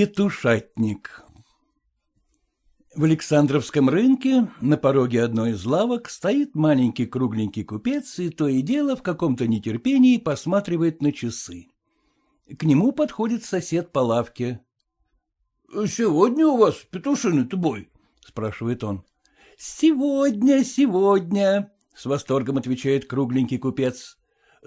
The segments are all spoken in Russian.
Петушатник В Александровском рынке на пороге одной из лавок стоит маленький кругленький купец и то и дело в каком-то нетерпении посматривает на часы. К нему подходит сосед по лавке. — Сегодня у вас петушиный-то бой? — спрашивает он. — Сегодня, сегодня, — с восторгом отвечает кругленький купец. —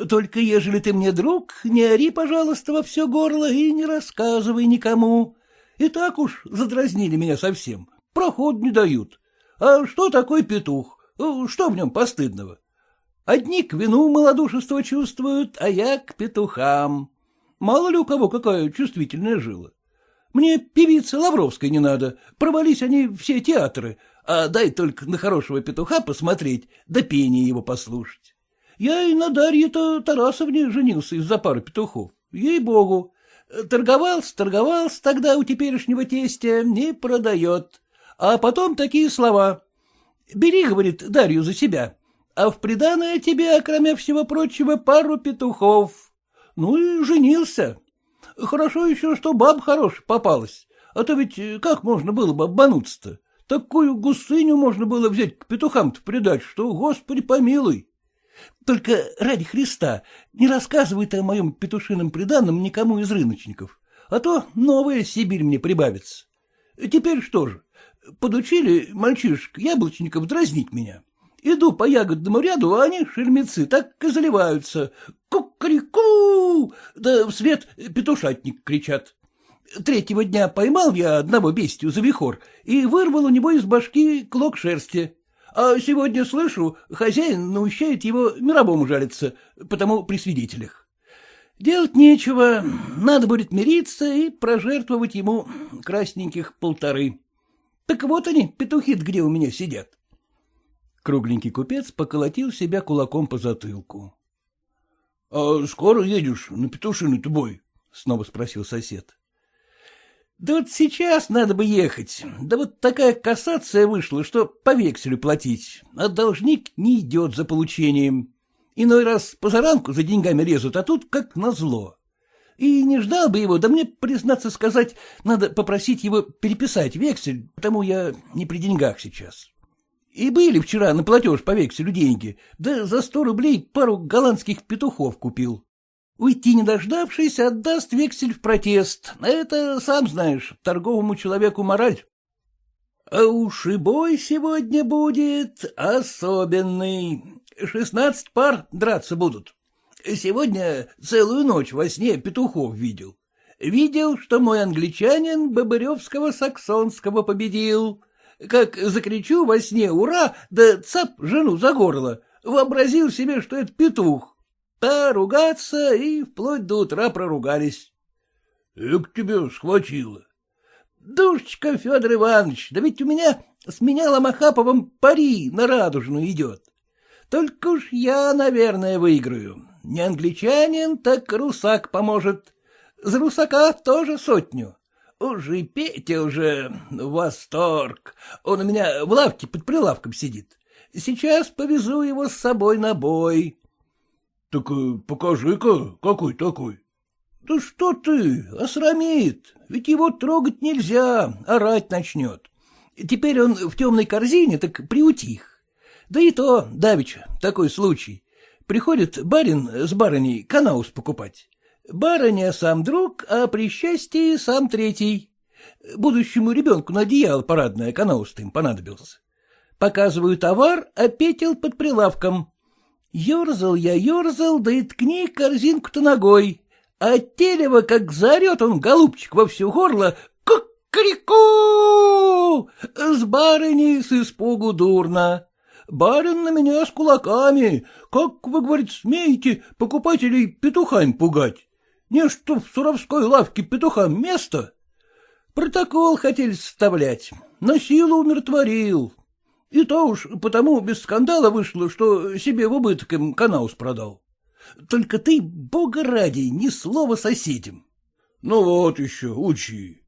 Только ежели ты мне друг, не ори, пожалуйста, во все горло и не рассказывай никому. И так уж задразнили меня совсем, проход не дают. А что такое петух? Что в нем постыдного? Одни к вину малодушество чувствуют, а я к петухам. Мало ли у кого какая чувствительная жила. Мне певицы Лавровской не надо, провались они все театры, а дай только на хорошего петуха посмотреть, да пение его послушать. Я и на Дарье-то Тарасовне женился из-за пары петухов, ей-богу. Торговался, торговался тогда у теперешнего тестя, не продает. А потом такие слова. Бери, говорит, Дарью за себя, а в приданое тебе, кроме всего прочего, пару петухов. Ну и женился. Хорошо еще, что баб хорош попалась. А то ведь как можно было бы обмануться-то? Такую гусыню можно было взять к петухам-то придать, что, господи, помилуй. Только ради Христа не рассказывай ты о моем петушином приданном никому из рыночников, а то новая Сибирь мне прибавится. Теперь что же, подучили мальчишек-яблочников дразнить меня. Иду по ягодному ряду, а они, шельмецы, так и заливаются. Кукареку! Да вслед петушатник кричат. Третьего дня поймал я одного бестию за вихор и вырвал у него из башки клок шерсти. А сегодня слышу, хозяин наущает его мировому жалиться, потому при свидетелях. Делать нечего, надо будет мириться и прожертвовать ему красненьких полторы. Так вот они, петухи где у меня сидят. Кругленький купец поколотил себя кулаком по затылку. — А скоро едешь на петушиный-то бой? — снова спросил сосед. — Да вот сейчас надо бы ехать. Да вот такая кассация вышла, что по векселю платить, а должник не идет за получением. Иной раз позаранку за деньгами лезут, а тут как назло. И не ждал бы его, да мне, признаться сказать, надо попросить его переписать вексель, потому я не при деньгах сейчас. И были вчера на платеж по векселю деньги, да за сто рублей пару голландских петухов купил. Уйти не дождавшись, отдаст вексель в протест. Это, сам знаешь, торговому человеку мораль. А уж и бой сегодня будет особенный. Шестнадцать пар драться будут. Сегодня целую ночь во сне петухов видел. Видел, что мой англичанин Бобыревского-Саксонского победил. Как закричу во сне «Ура!» да цап жену за горло, вообразил себе, что это петух. Та ругаться и вплоть до утра проругались. — Эк тебе схватило. — Душечка, Федор Иванович, да ведь у меня с меня Ломахаповым пари на радужную идет. Только уж я, наверное, выиграю. Не англичанин, так русак поможет. За русака тоже сотню. Уже Петя уже восторг. Он у меня в лавке под прилавком сидит. Сейчас повезу его с собой на бой. — Так э, покажи-ка, какой такой. — Да что ты, осрамит. Ведь его трогать нельзя, орать начнет. Теперь он в темной корзине, так приутих. Да и то, давеча, такой случай. Приходит барин с барыней канаус покупать. Барыня сам друг, а при счастье сам третий. Будущему ребенку на одеяло парадное канаус им понадобился. Показываю товар, а петел под прилавком. Ёрзал я, ёрзал, да и ткни корзинку-то ногой. А телево, как заорет он, голубчик, во все горло, крику! С барыней с испугу дурно. Барин на меня с кулаками. Как, вы, говорите, смеете покупателей петухами пугать? Не что в Суровской лавке петухам место. Протокол хотели составлять, на силу умиротворил. И то уж потому без скандала вышло, что себе в убыток им канаус продал. Только ты, бога ради, ни слова соседям. Ну вот еще, учи.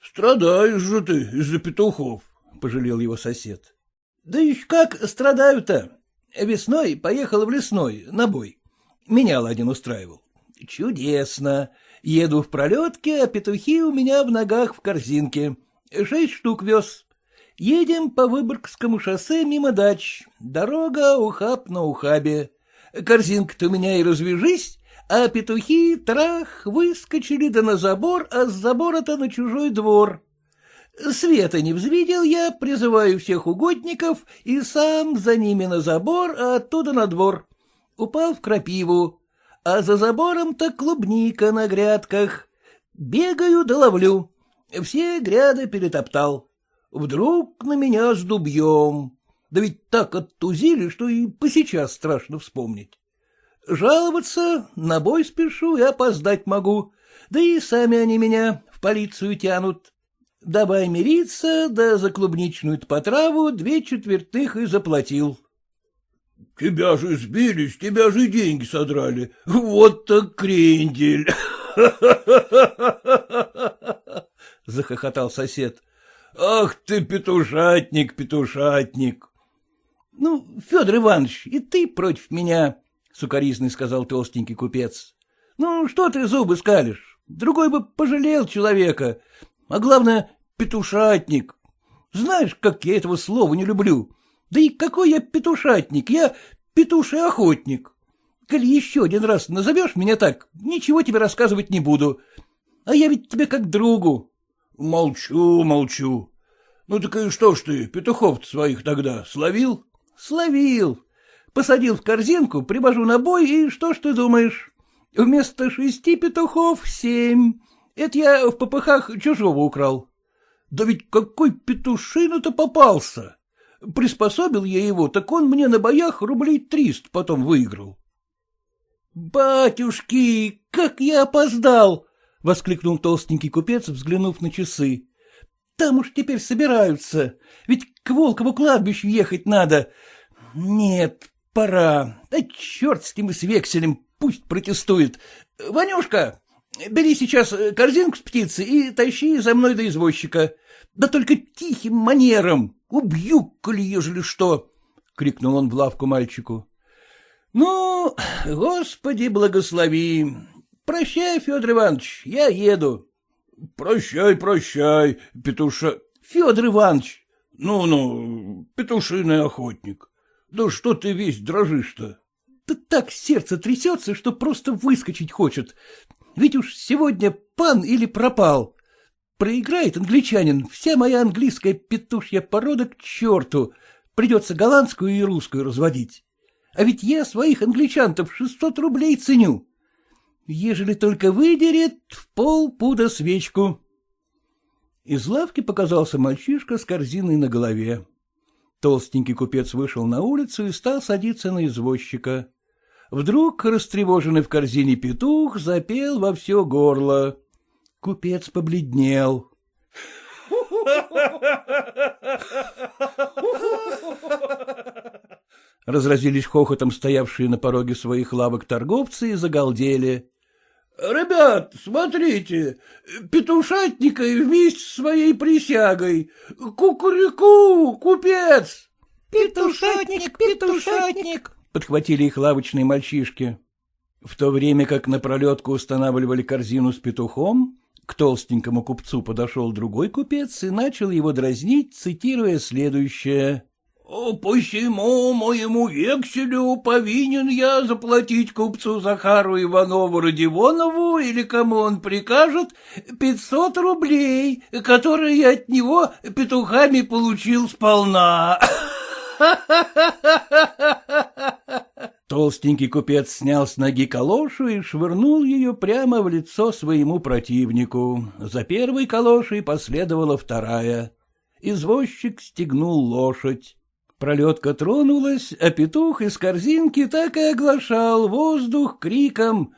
Страдаешь же ты из-за петухов, — пожалел его сосед. Да еще как страдаю-то. Весной поехал в лесной, на бой. Менял один устраивал. Чудесно. Еду в пролетке, а петухи у меня в ногах в корзинке. Шесть штук вез. Едем по Выборгскому шоссе мимо дач. Дорога ухаб на ухабе. Корзинка-то у меня и развяжись, а петухи, трах, выскочили да на забор, а с забора-то на чужой двор. Света не взвидел я, призываю всех угодников и сам за ними на забор, а оттуда на двор. Упал в крапиву, а за забором-то клубника на грядках. Бегаю да ловлю. Все гряды перетоптал. Вдруг на меня с дубьем. Да ведь так оттузили, что и посейчас страшно вспомнить. Жаловаться, на бой спешу и опоздать могу, да и сами они меня в полицию тянут. Давай мириться, да за клубничную потраву две четвертых и заплатил. — Тебя же сбили, с тебя же деньги содрали. Вот так крендель! — захохотал сосед. — Ах ты, петушатник, петушатник! — Ну, Федор Иванович, и ты против меня, — сукоризный сказал толстенький купец. — Ну, что ты зубы скалишь? Другой бы пожалел человека. А главное, петушатник. Знаешь, как я этого слова не люблю. Да и какой я петушатник, я петуший охотник. Коли еще один раз назовешь меня так, ничего тебе рассказывать не буду. А я ведь тебе как другу. — Молчу, молчу. Ну так и что ж ты, петухов своих тогда словил? — Словил. Посадил в корзинку, привожу на бой, и что ж ты думаешь? Вместо шести петухов — семь. Это я в попыхах чужого украл. Да ведь какой петушину-то попался! Приспособил я его, так он мне на боях рублей триста потом выиграл. — Батюшки, как я опоздал! — воскликнул толстенький купец, взглянув на часы. — Там уж теперь собираются, ведь к Волкову кладбищу ехать надо. Нет, пора. Да черт с ним и с векселем, пусть протестует. Ванюшка, бери сейчас корзинку с птицей и тащи за мной до извозчика. Да только тихим манером. Убью, коли ежели что! — крикнул он в лавку мальчику. — Ну, господи, благослови. Прощай, Федор Иванович, я еду. — Прощай, прощай, петуша... — Федор Иванович. Ну — петушиный охотник. Да что ты весь дрожишь-то? — Да так сердце трясется, что просто выскочить хочет. Ведь уж сегодня пан или пропал. Проиграет англичанин, вся моя английская петушья порода к черту. Придется голландскую и русскую разводить. А ведь я своих англичан-то в шестьсот рублей ценю. Ежели только выдерет, в пол пуда свечку. Из лавки показался мальчишка с корзиной на голове. Толстенький купец вышел на улицу и стал садиться на извозчика. Вдруг, растревоженный в корзине петух, запел во все горло. Купец побледнел. Разразились хохотом стоявшие на пороге своих лавок торговцы и загалдели. — Ребят, смотрите, петушатника вместе с своей присягой. Кукурику, купец! — Петушатник, петушатник! — подхватили их лавочные мальчишки. В то время как на пролетку устанавливали корзину с петухом, к толстенькому купцу подошел другой купец и начал его дразнить, цитируя следующее. — Посему моему векселю повинен я заплатить купцу Захару Иванову Родионову или кому он прикажет пятьсот рублей, которые я от него петухами получил сполна. Толстенький купец снял с ноги калошу и швырнул ее прямо в лицо своему противнику. За первой калошей последовала вторая. Извозчик стегнул лошадь. Пролетка тронулась, а петух из корзинки так и оглашал воздух криком